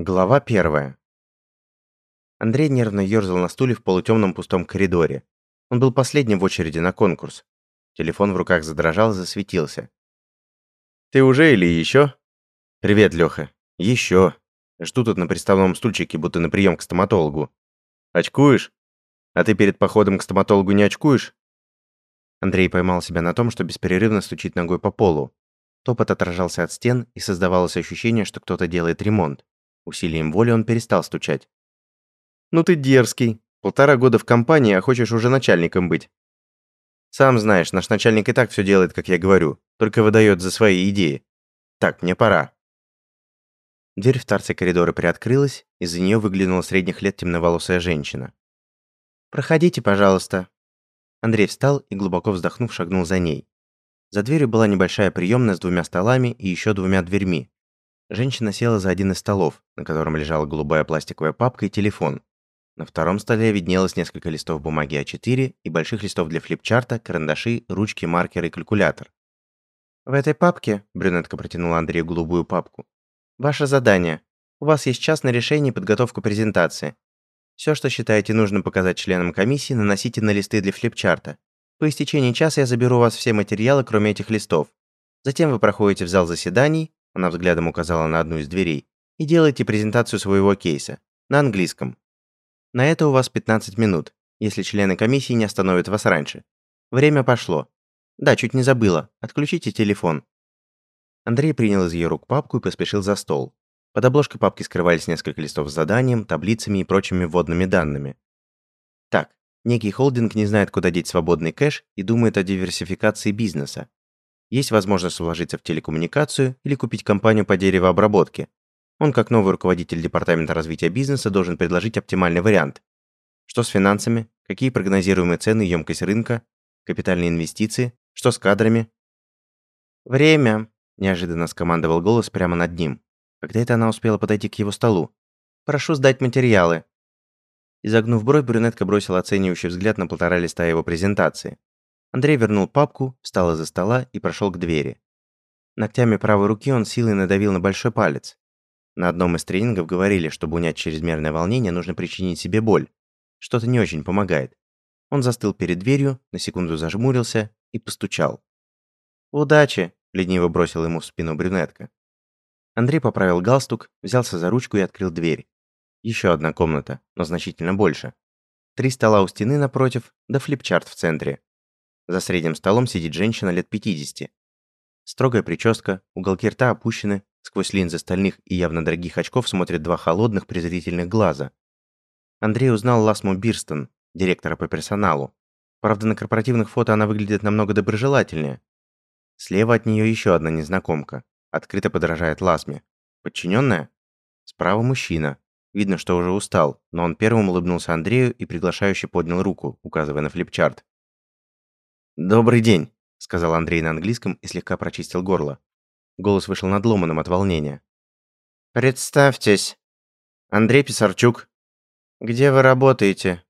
Глава первая. Андрей нервно ерзал на стуле в полутемном пустом коридоре. Он был последним в очереди на конкурс. Телефон в руках задрожал и засветился. «Ты уже или еще?» «Привет, Леха. Еще. Жду тут на приставном стульчике, будто на прием к стоматологу. Очкуешь? А ты перед походом к стоматологу не очкуешь?» Андрей поймал себя на том, что бесперерывно стучит ногой по полу. Топот отражался от стен, и создавалось ощущение, что кто-то делает ремонт. Усилием воли он перестал стучать. «Ну ты дерзкий. Полтора года в компании, а хочешь уже начальником быть. Сам знаешь, наш начальник и так все делает, как я говорю, только выдает за свои идеи. Так, мне пора». Дверь в торце коридора приоткрылась, из-за нее выглянула средних лет темноволосая женщина. «Проходите, пожалуйста». Андрей встал и, глубоко вздохнув, шагнул за ней. За дверью была небольшая приемная с двумя столами и еще двумя дверьми, Женщина села за один из столов, на котором лежала голубая пластиковая папка и телефон. На втором столе виднелось несколько листов бумаги А4 и больших листов для флипчарта, карандаши, ручки, маркеры и калькулятор. «В этой папке», — брюнетка протянула Андрею голубую папку, «ваше задание. У вас есть час на решение и подготовку презентации. Все, что считаете нужным показать членам комиссии, наносите на листы для флипчарта. По истечении часа я заберу у вас все материалы, кроме этих листов. Затем вы проходите в зал заседаний, она взглядом указала на одну из дверей, и делайте презентацию своего кейса. На английском. На это у вас 15 минут, если члены комиссии не остановят вас раньше. Время пошло. Да, чуть не забыла. Отключите телефон. Андрей принял из ее рук папку и поспешил за стол. Под обложкой папки скрывались несколько листов с заданием, таблицами и прочими вводными данными. Так, некий холдинг не знает, куда деть свободный кэш и думает о диверсификации бизнеса. Есть возможность вложиться в телекоммуникацию или купить компанию по деревообработке. Он, как новый руководитель департамента развития бизнеса, должен предложить оптимальный вариант. Что с финансами? Какие прогнозируемые цены и емкость рынка? Капитальные инвестиции? Что с кадрами? «Время!» – неожиданно скомандовал голос прямо над ним. Когда это она успела подойти к его столу? «Прошу сдать материалы». Изогнув бровь, брюнетка бросила оценивающий взгляд на полтора листа его презентации. Андрей вернул папку, встал из-за стола и прошел к двери. Ногтями правой руки он силой надавил на большой палец. На одном из тренингов говорили, чтобы унять чрезмерное волнение, нужно причинить себе боль. Что-то не очень помогает. Он застыл перед дверью, на секунду зажмурился и постучал. «Удачи!» – лениво бросил ему в спину брюнетка. Андрей поправил галстук, взялся за ручку и открыл дверь. Еще одна комната, но значительно больше. Три стола у стены напротив, да флипчарт в центре. За средним столом сидит женщина лет 50. Строгая прическа, уголки рта опущены, сквозь линзы стальных и явно дорогих очков смотрят два холодных презрительных глаза. Андрей узнал Ласму Бирстон, директора по персоналу. Правда, на корпоративных фото она выглядит намного доброжелательнее. Слева от нее еще одна незнакомка. Открыто подражает Ласме. Подчиненная? Справа мужчина. Видно, что уже устал, но он первым улыбнулся Андрею и приглашающе поднял руку, указывая на флипчарт. «Добрый день», — сказал Андрей на английском и слегка прочистил горло. Голос вышел надломанным от волнения. «Представьтесь. Андрей Писарчук. Где вы работаете?»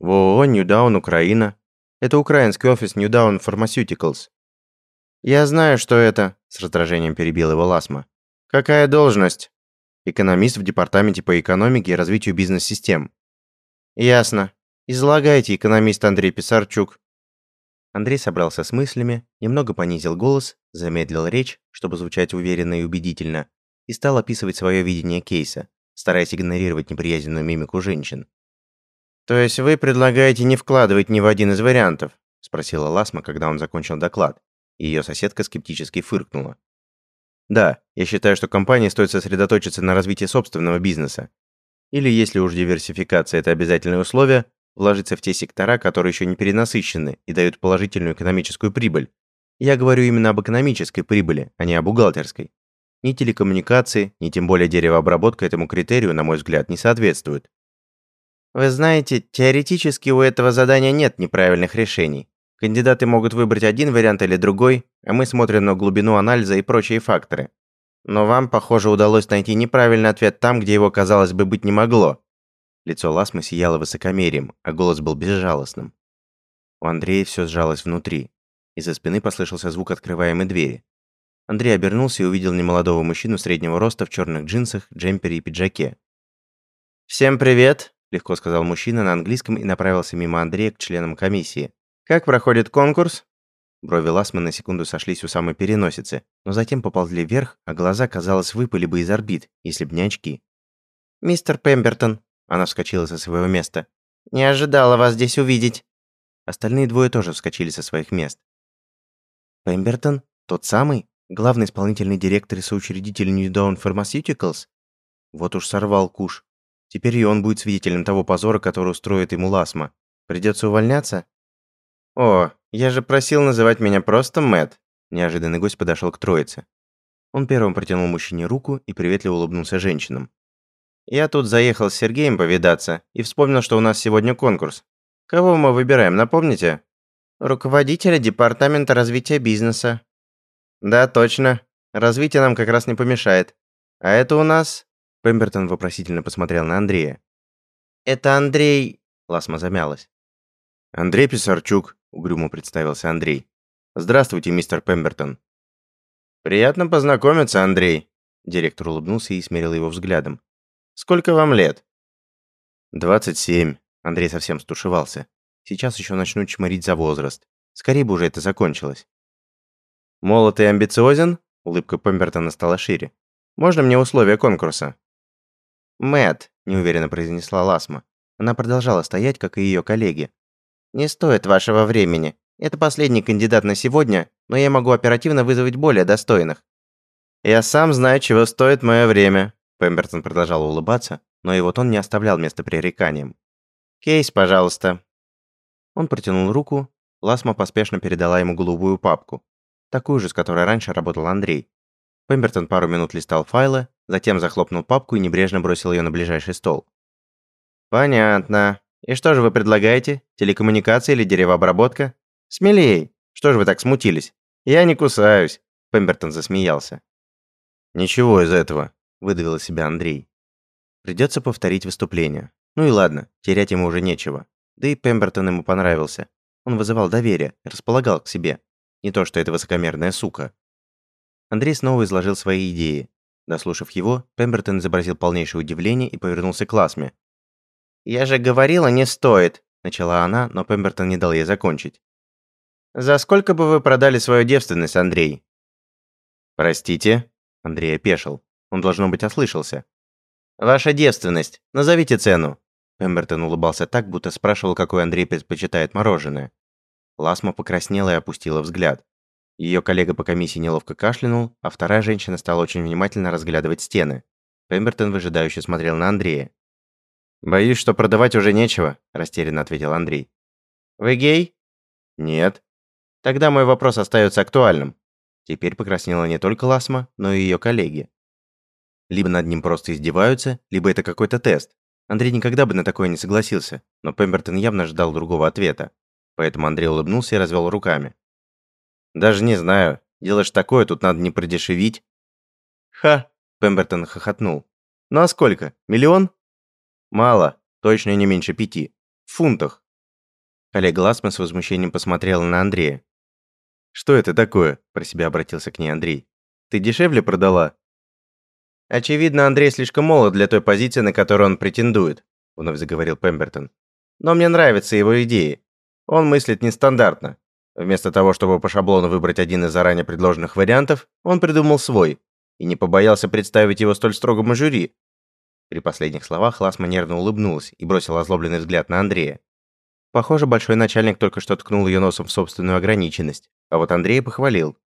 «В ООО Ньюдаун, Украина. Это украинский офис Ньюдаун Pharmaceuticals». «Я знаю, что это», — с раздражением перебил его Ласма. «Какая должность?» «Экономист в департаменте по экономике и развитию бизнес-систем». «Ясно. Излагайте, экономист Андрей Писарчук». Андрей собрался с мыслями, немного понизил голос, замедлил речь, чтобы звучать уверенно и убедительно, и стал описывать свое видение кейса, стараясь игнорировать неприязненную мимику женщин. «То есть вы предлагаете не вкладывать ни в один из вариантов?» – спросила Ласма, когда он закончил доклад, ее соседка скептически фыркнула. «Да, я считаю, что компании стоит сосредоточиться на развитии собственного бизнеса. Или, если уж диверсификация – это обязательное условие, вложиться в те сектора, которые еще не перенасыщены и дают положительную экономическую прибыль. Я говорю именно об экономической прибыли, а не о бухгалтерской. Ни телекоммуникации, ни тем более деревообработка этому критерию, на мой взгляд, не соответствуют. Вы знаете, теоретически у этого задания нет неправильных решений. Кандидаты могут выбрать один вариант или другой, а мы смотрим на глубину анализа и прочие факторы. Но вам, похоже, удалось найти неправильный ответ там, где его, казалось бы, быть не могло. Лицо Ласмы сияло высокомерием, а голос был безжалостным. У Андрея все сжалось внутри. Из-за спины послышался звук открываемой двери. Андрей обернулся и увидел немолодого мужчину среднего роста в черных джинсах, джемпере и пиджаке. «Всем привет!» – легко сказал мужчина на английском и направился мимо Андрея к членам комиссии. «Как проходит конкурс?» Брови Ласмана на секунду сошлись у самой переносицы, но затем поползли вверх, а глаза, казалось, выпали бы из орбит, если б не очки. «Мистер Пембертон», – она вскочила со своего места, – «не ожидала вас здесь увидеть». Остальные двое тоже вскочили со своих мест. «Пембертон? Тот самый? Главный исполнительный директор и соучредитель New Dawn Pharmaceuticals?» Вот уж сорвал куш. Теперь и он будет свидетелем того позора, который устроит ему Ласма. Придется увольняться? О, я же просил называть меня просто Мэт. Неожиданный гость подошел к троице. Он первым протянул мужчине руку и приветливо улыбнулся женщинам. Я тут заехал с Сергеем повидаться и вспомнил, что у нас сегодня конкурс. Кого мы выбираем, напомните? Руководителя департамента развития бизнеса. Да, точно. Развитие нам как раз не помешает. А это у нас Пембертон вопросительно посмотрел на Андрея. «Это Андрей...» Ласма замялась. «Андрей Писарчук», — угрюмо представился Андрей. «Здравствуйте, мистер Пембертон». «Приятно познакомиться, Андрей», — директор улыбнулся и смерил его взглядом. «Сколько вам лет?» «Двадцать семь», — Андрей совсем стушевался. «Сейчас еще начну чморить за возраст. Скорее бы уже это закончилось». «Молод и амбициозен?» — улыбка Пембертона стала шире. «Можно мне условия конкурса?» Мэт, неуверенно произнесла Ласма. Она продолжала стоять, как и ее коллеги. «Не стоит вашего времени. Это последний кандидат на сегодня, но я могу оперативно вызвать более достойных». «Я сам знаю, чего стоит мое время», Пембертон продолжал улыбаться, но его тон не оставлял места пререканиям. «Кейс, пожалуйста». Он протянул руку, Ласма поспешно передала ему голубую папку, такую же, с которой раньше работал Андрей. Пембертон пару минут листал файлы, затем захлопнул папку и небрежно бросил ее на ближайший стол. «Понятно. И что же вы предлагаете? Телекоммуникации или деревообработка? Смелей! Что же вы так смутились? Я не кусаюсь!» Пембертон засмеялся. «Ничего из этого», – выдавил из себя Андрей. «Придется повторить выступление. Ну и ладно, терять ему уже нечего. Да и Пембертон ему понравился. Он вызывал доверие, располагал к себе. Не то, что эта высокомерная сука. Андрей снова изложил свои идеи. Дослушав его, Пембертон изобразил полнейшее удивление и повернулся к Ласме. «Я же говорила, не стоит», – начала она, но Пембертон не дал ей закончить. «За сколько бы вы продали свою девственность, Андрей?» «Простите?» – Андрей опешил. Он, должно быть, ослышался. «Ваша девственность. Назовите цену». Пембертон улыбался так, будто спрашивал, какой Андрей предпочитает мороженое. Ласма покраснела и опустила взгляд. Ее коллега по комиссии неловко кашлянул, а вторая женщина стала очень внимательно разглядывать стены. Пембертон выжидающе смотрел на Андрея. «Боюсь, что продавать уже нечего», – растерянно ответил Андрей. «Вы гей?» «Нет». «Тогда мой вопрос остается актуальным». Теперь покраснела не только Ласма, но и ее коллеги. Либо над ним просто издеваются, либо это какой-то тест. Андрей никогда бы на такое не согласился, но Пембертон явно ждал другого ответа. Поэтому Андрей улыбнулся и развел руками. Даже не знаю. Делаешь такое, тут надо не продешевить. Ха, Пембертон хохотнул. Ну а сколько? Миллион? Мало, точно не меньше пяти. В фунтах. Олег Ласман с возмущением посмотрела на Андрея. «Что это такое?» – про себя обратился к ней Андрей. «Ты дешевле продала?» «Очевидно, Андрей слишком молод для той позиции, на которую он претендует», – вновь заговорил Пембертон. «Но мне нравятся его идеи. Он мыслит нестандартно. Вместо того, чтобы по шаблону выбрать один из заранее предложенных вариантов, он придумал свой и не побоялся представить его столь строгому жюри. При последних словах Ласма нервно улыбнулась и бросила озлобленный взгляд на Андрея. Похоже, большой начальник только что ткнул ее носом в собственную ограниченность, а вот Андрей похвалил.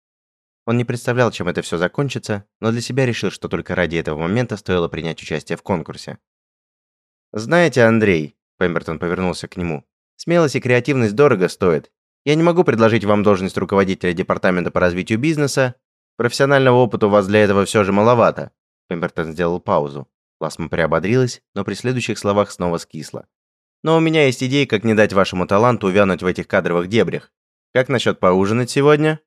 Он не представлял, чем это все закончится, но для себя решил, что только ради этого момента стоило принять участие в конкурсе. «Знаете, Андрей», — Пембертон повернулся к нему, — «смелость и креативность дорого стоят, я не могу предложить вам должность руководителя департамента по развитию бизнеса. Профессионального опыта у вас для этого все же маловато. Пембертон сделал паузу. Ласма приободрилась, но при следующих словах снова скисла. Но у меня есть идеи, как не дать вашему таланту увянуть в этих кадровых дебрях. Как насчет поужинать сегодня?